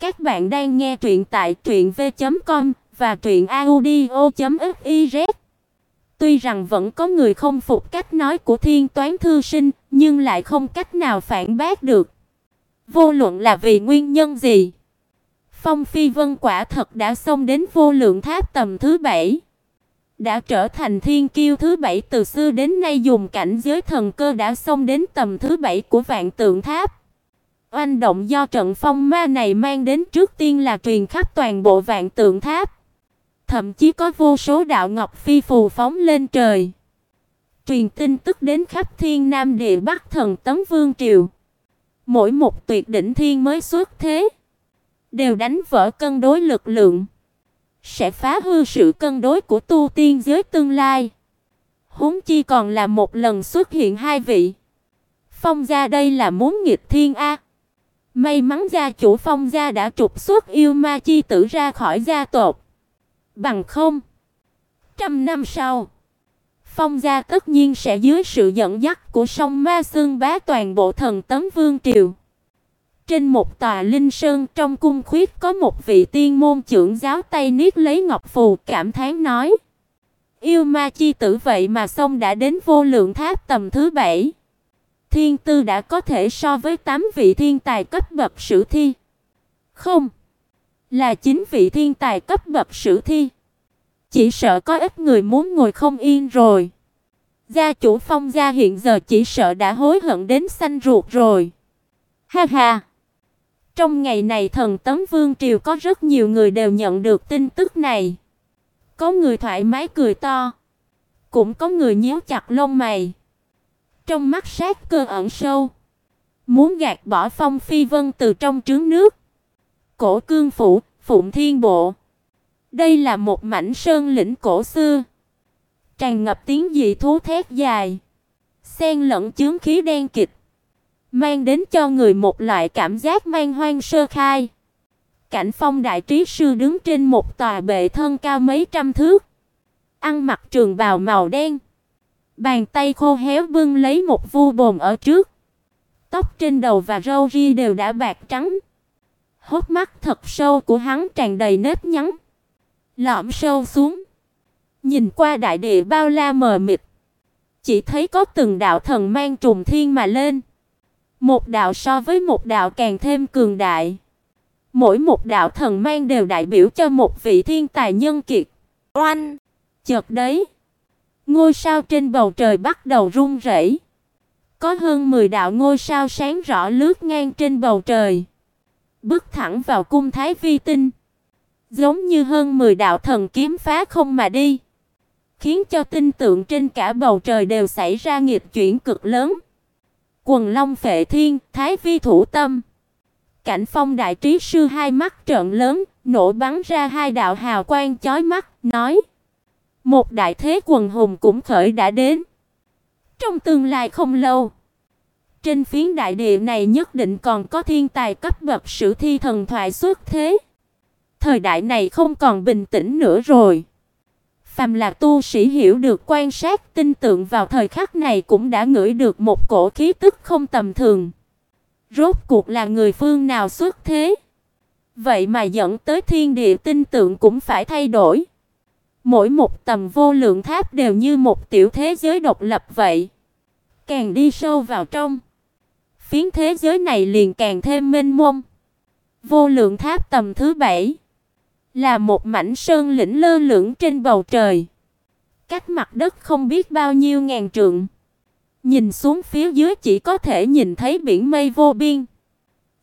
Các bạn đang nghe truyện tại truyệnv.com và truyệnaudio.fiz. Tuy rằng vẫn có người không phục cách nói của Thiên Toán thư sinh, nhưng lại không cách nào phản bác được. Vô luận là vì nguyên nhân gì, Phong Phi Vân quả thật đã xông đến vô lượng tháp tầm thứ bảy, đã trở thành thiên kiêu thứ bảy từ xưa đến nay dùng cảnh giới thần cơ đã xông đến tầm thứ bảy của Vạn Tượng Tháp. Oanh động do trận phong ma này mang đến trước tiên là truyền khắp toàn bộ Vạn Tượng Tháp. Thậm chí có vô số đạo ngọc phi phù phóng lên trời. Truyền tin tức đến khắp Thiên Nam địa Bắc thần tấm vương triều. Mỗi một tuyệt đỉnh thiên mới xuất thế, đều đánh vỡ cân đối lực lượng, sẽ phá hư sự cân đối của tu tiên giới tương lai. Huống chi còn là một lần xuất hiện hai vị. Phong gia đây là muốn nghịch thiên a. May mắn gia chủ Phong gia đã trục xuất yêu ma chi tử ra khỏi gia tộc. Bằng không, trăm năm sau, Phong gia tất nhiên sẽ dưới sự dẫn dắt của sông Ma Xương bá toàn bộ thần tấm vương triều. Trên một tòa linh sơn trong cung khuyết có một vị tiên môn trưởng giáo tay niết lấy ngọc phù cảm thán nói: "Yêu ma chi tử vậy mà sông đã đến vô lượng tháp tầm thứ bảy. Thiên tư đã có thể so với tám vị thiên tài cấp bậc sử thi." Không, là 9 vị thiên tài cấp bậc sử thi. Chỉ sợ có ít người muốn ngồi không yên rồi. Gia chủ Phong gia hiện giờ chỉ sợ đã hối hận đến xanh ruột rồi. Ha ha. Trong ngày này thần tấm vương triều có rất nhiều người đều nhận được tin tức này. Có người thoải mái cười to, cũng có người nhíu chặt lông mày. Trong mắt sát cơ ẩn sâu, muốn gạt bỏ Phong Phi Vân từ trong trứng nước. Cổ Cương phủ, Phụng Thiên bộ. Đây là một mảnh sơn lĩnh cổ xưa, tràn ngập tiếng dị thú thét dài, xen lẫn chướng khí đen kịt, mang đến cho người một loại cảm giác man hoang sơ khai. Cảnh Phong đại trí sư đứng trên một tòa bệ thân cao mấy trăm thước, ăn mặc trường bào màu đen, bàn tay khô héo bưng lấy một vu bồn ở trước. Tóc trên đầu và râu ria đều đã bạc trắng. Hốc mắt thật sâu của hắn tràn đầy nếp nhăn, lõm sâu xuống. Nhìn qua đại địa bao la mờ mịt, chỉ thấy có từng đạo thần mang trùng thiên mà lên. Một đạo so với một đạo càng thêm cường đại. Mỗi một đạo thần mang đều đại biểu cho một vị thiên tài nhân kiệt. Oanh! Chợt đấy, ngôi sao trên bầu trời bắt đầu rung rẩy. Có hơn 10 đạo ngôi sao sáng rõ lướt ngang trên bầu trời, bước thẳng vào cung Thái Vi tinh, giống như hơn 10 đạo thần kiếm phá không mà đi, khiến cho tinh tượng trên cả bầu trời đều xảy ra nghịch chuyển cực lớn. Quần Long Phệ Thiên, Thái Vi thủ tâm. Cảnh Phong đại trí sư hai mắt trợn lớn, nổ bắn ra hai đạo hào quang chói mắt, nói: "Một đại thế quần hùng cũng khởi đã đến. Trong tương lai không lâu, trên phiến đại địa này nhất định còn có thiên tài cấp bậc sử thi thần thoại xuất thế. Thời đại này không còn bình tĩnh nữa rồi." Phàm là tu sĩ hiểu được quan sát tinh tượng vào thời khắc này cũng đã ngửi được một cổ khí tức không tầm thường. Rốt cuộc là người phương nào xuất thế? Vậy mà dẫn tới thiên địa tinh tượng cũng phải thay đổi. Mỗi một tầm vô lượng tháp đều như một tiểu thế giới độc lập vậy. Càng đi sâu vào trong, phiến thế giới này liền càng thêm mênh mông. Vô lượng tháp tầm thứ bảy là một mảnh sơn lĩnh lơ lửng trên bầu trời. Cách mặt đất không biết bao nhiêu ngàn trượng. Nhìn xuống phía dưới chỉ có thể nhìn thấy biển mây vô biên,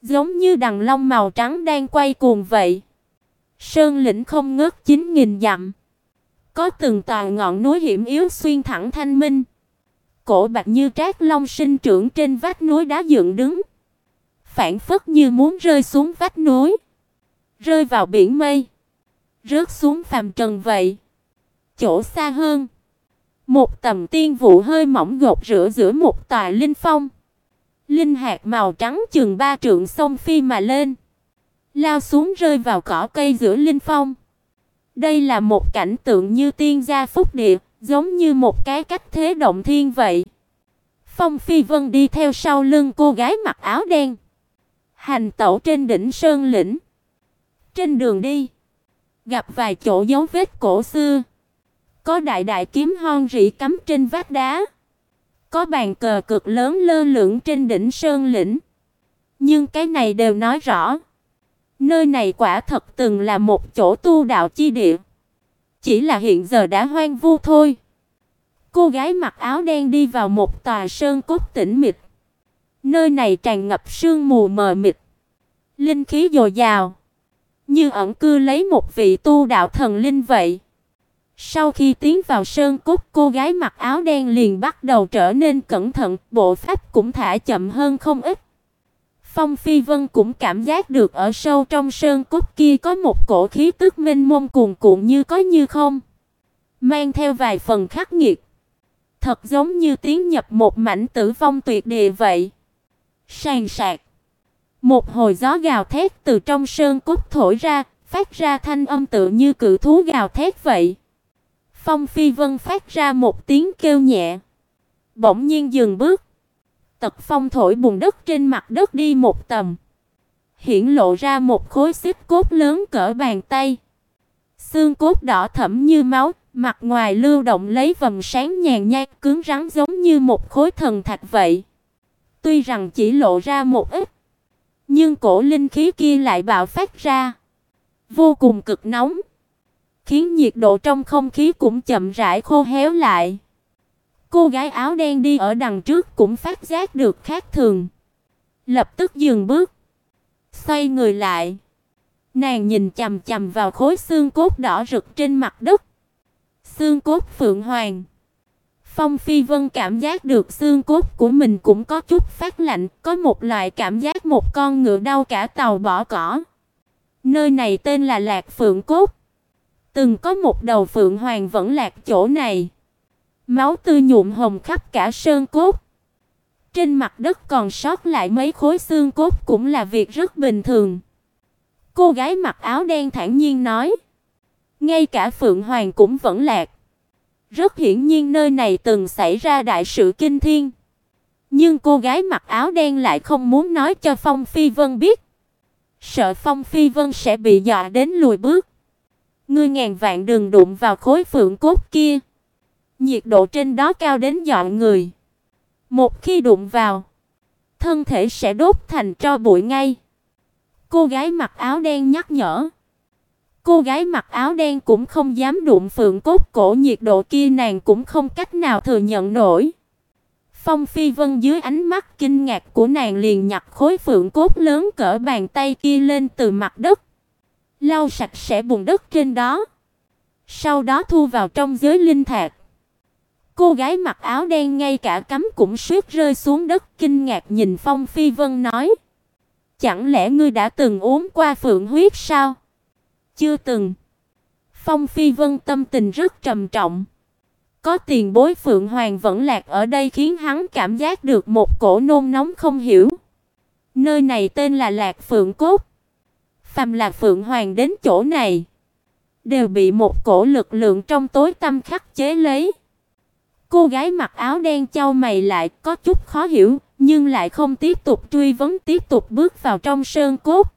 giống như đằng long màu trắng đang quay cuồng vậy. Sơn lĩnh không ngớt 9000 dặm. Có từng tòa ngọn núi hiểm yếu xuyên thẳng thanh minh. Cổ bạch như trác long sinh trưởng trên vách núi đá dựng đứng, phản phất như muốn rơi xuống vách núi, rơi vào biển mây rớt xuống phàm trần vậy. Chỗ xa hơn, một tầm tiên vụ hơi mỏng gột rửa giữa một tòa linh phong. Linh hạt màu trắng chừng ba trượng sông phi mà lên, lao xuống rơi vào cỏ cây giữa linh phong. Đây là một cảnh tượng như tiên gia phúc địa, giống như một cái cách thế động thiên vậy. Phong Phi Vân đi theo sau lưng cô gái mặc áo đen, hành tẩu trên đỉnh sơn lĩnh. Trên đường đi, gặp vài chỗ dấu vết cổ xưa. Có đại đại kiếm hon rỉ cắm trên vách đá. Có bàn cờ cực lớn lơ lửng trên đỉnh sơn lĩnh. Nhưng cái này đều nói rõ, nơi này quả thật từng là một chỗ tu đạo chi địa, chỉ là hiện giờ đã hoang vu thôi. Cô gái mặc áo đen đi vào một tòa sơn cốt tĩnh mịch. Nơi này tràn ngập sương mù mờ mịt, linh khí dồi dào, như ẩn cư lấy một vị tu đạo thần linh vậy. Sau khi tiến vào sơn cốt, cô gái mặc áo đen liền bắt đầu trở nên cẩn thận, bộ pháp cũng thả chậm hơn không ít. Phong Phi Vân cũng cảm giác được ở sâu trong sơn cốt kia có một cổ khí tức mênh mông cuồn cuộn như có như không, mang theo vài phần khắc nghiệt. Thật giống như tiến nhập một mảnh tử vong tuyệt địa vậy. Sàn sạc. Một hồi gió gào thét từ trong sơn cốt thổi ra, phát ra thanh âm tự như cự thú gào thét vậy. Phong Phi Vân phát ra một tiếng kêu nhẹ, bỗng nhiên dừng bước. Tật phong thổi bùn đất trên mặt đất đi một tầm, hiển lộ ra một khối xích cốt lớn cỡ bàn tay. Xương cốt đỏ thẫm như máu, mặt ngoài lưu động lấy vầng sáng nhàn nhạt cứng rắn giống như một khối thần thạch vậy. Tuy rằng chỉ lộ ra một ít, nhưng cổ linh khí kia lại bạo phát ra, vô cùng cực nóng, khiến nhiệt độ trong không khí cũng chậm rãi khô héo lại. Cô gái áo đen đi ở đằng trước cũng phát giác được khác thường, lập tức dừng bước, xoay người lại. Nàng nhìn chằm chằm vào khối xương cốt đỏ rực trên mặt đất. Xương cốt phượng hoàng. Phong Phi Vân cảm giác được xương cốt của mình cũng có chút phát lạnh, có một loại cảm giác một con ngựa đau cả tàu bỏ cỏ. Nơi này tên là Lạc Phượng Cốt. Từng có một đầu phượng hoàng vẫn lạc chỗ này. Máu tươi nhuộm hồng khắp cả sơn cốt. Trên mặt đất còn sót lại mấy khối xương cốt cũng là việc rất bình thường. Cô gái mặc áo đen thản nhiên nói, ngay cả phượng hoàng cũng vẫn lạc. Rất hiển nhiên nơi này từng xảy ra đại sự kinh thiên. Nhưng cô gái mặc áo đen lại không muốn nói cho Phong Phi Vân biết, sợ Phong Phi Vân sẽ bị dọa đến lùi bước. Ngươi ngàn vạn đừng đụng vào khối phượng cốt kia. Nhiệt độ trên đó cao đến dọn người. Một khi đụng vào, thân thể sẽ đốt thành tro bụi ngay. Cô gái mặc áo đen nhắc nhở. Cô gái mặc áo đen cũng không dám đụng phượng cốt cổ nhiệt độ kia nàng cũng không cách nào thừa nhận nổi. Phong Phi Vân dưới ánh mắt kinh ngạc của nàng liền nhặt khối phượng cốt lớn cỡ bàn tay kia lên từ mặt đất, lau sạch sẽ bùn đất trên đó, sau đó thu vào trong giới linh thạch. Cô gái mặc áo đen ngay cả cắm cũng suýt rơi xuống đất, kinh ngạc nhìn Phong Phi Vân nói: "Chẳng lẽ ngươi đã từng uống qua phượng huyết sao?" "Chưa từng." Phong Phi Vân tâm tình rất trầm trọng. Có tiền bối Phượng Hoàng vẫn lạc ở đây khiến hắn cảm giác được một cổ nôn nóng không hiểu. Nơi này tên là Lạc Phượng Cốt. Phàm là Phượng Hoàng đến chỗ này, đều bị một cổ lực lượng trong tối tâm khắc chế lấy. Cô gái mặc áo đen chau mày lại, có chút khó hiểu, nhưng lại không tiếp tục truy vấn, tiếp tục bước vào trong sơn cốt.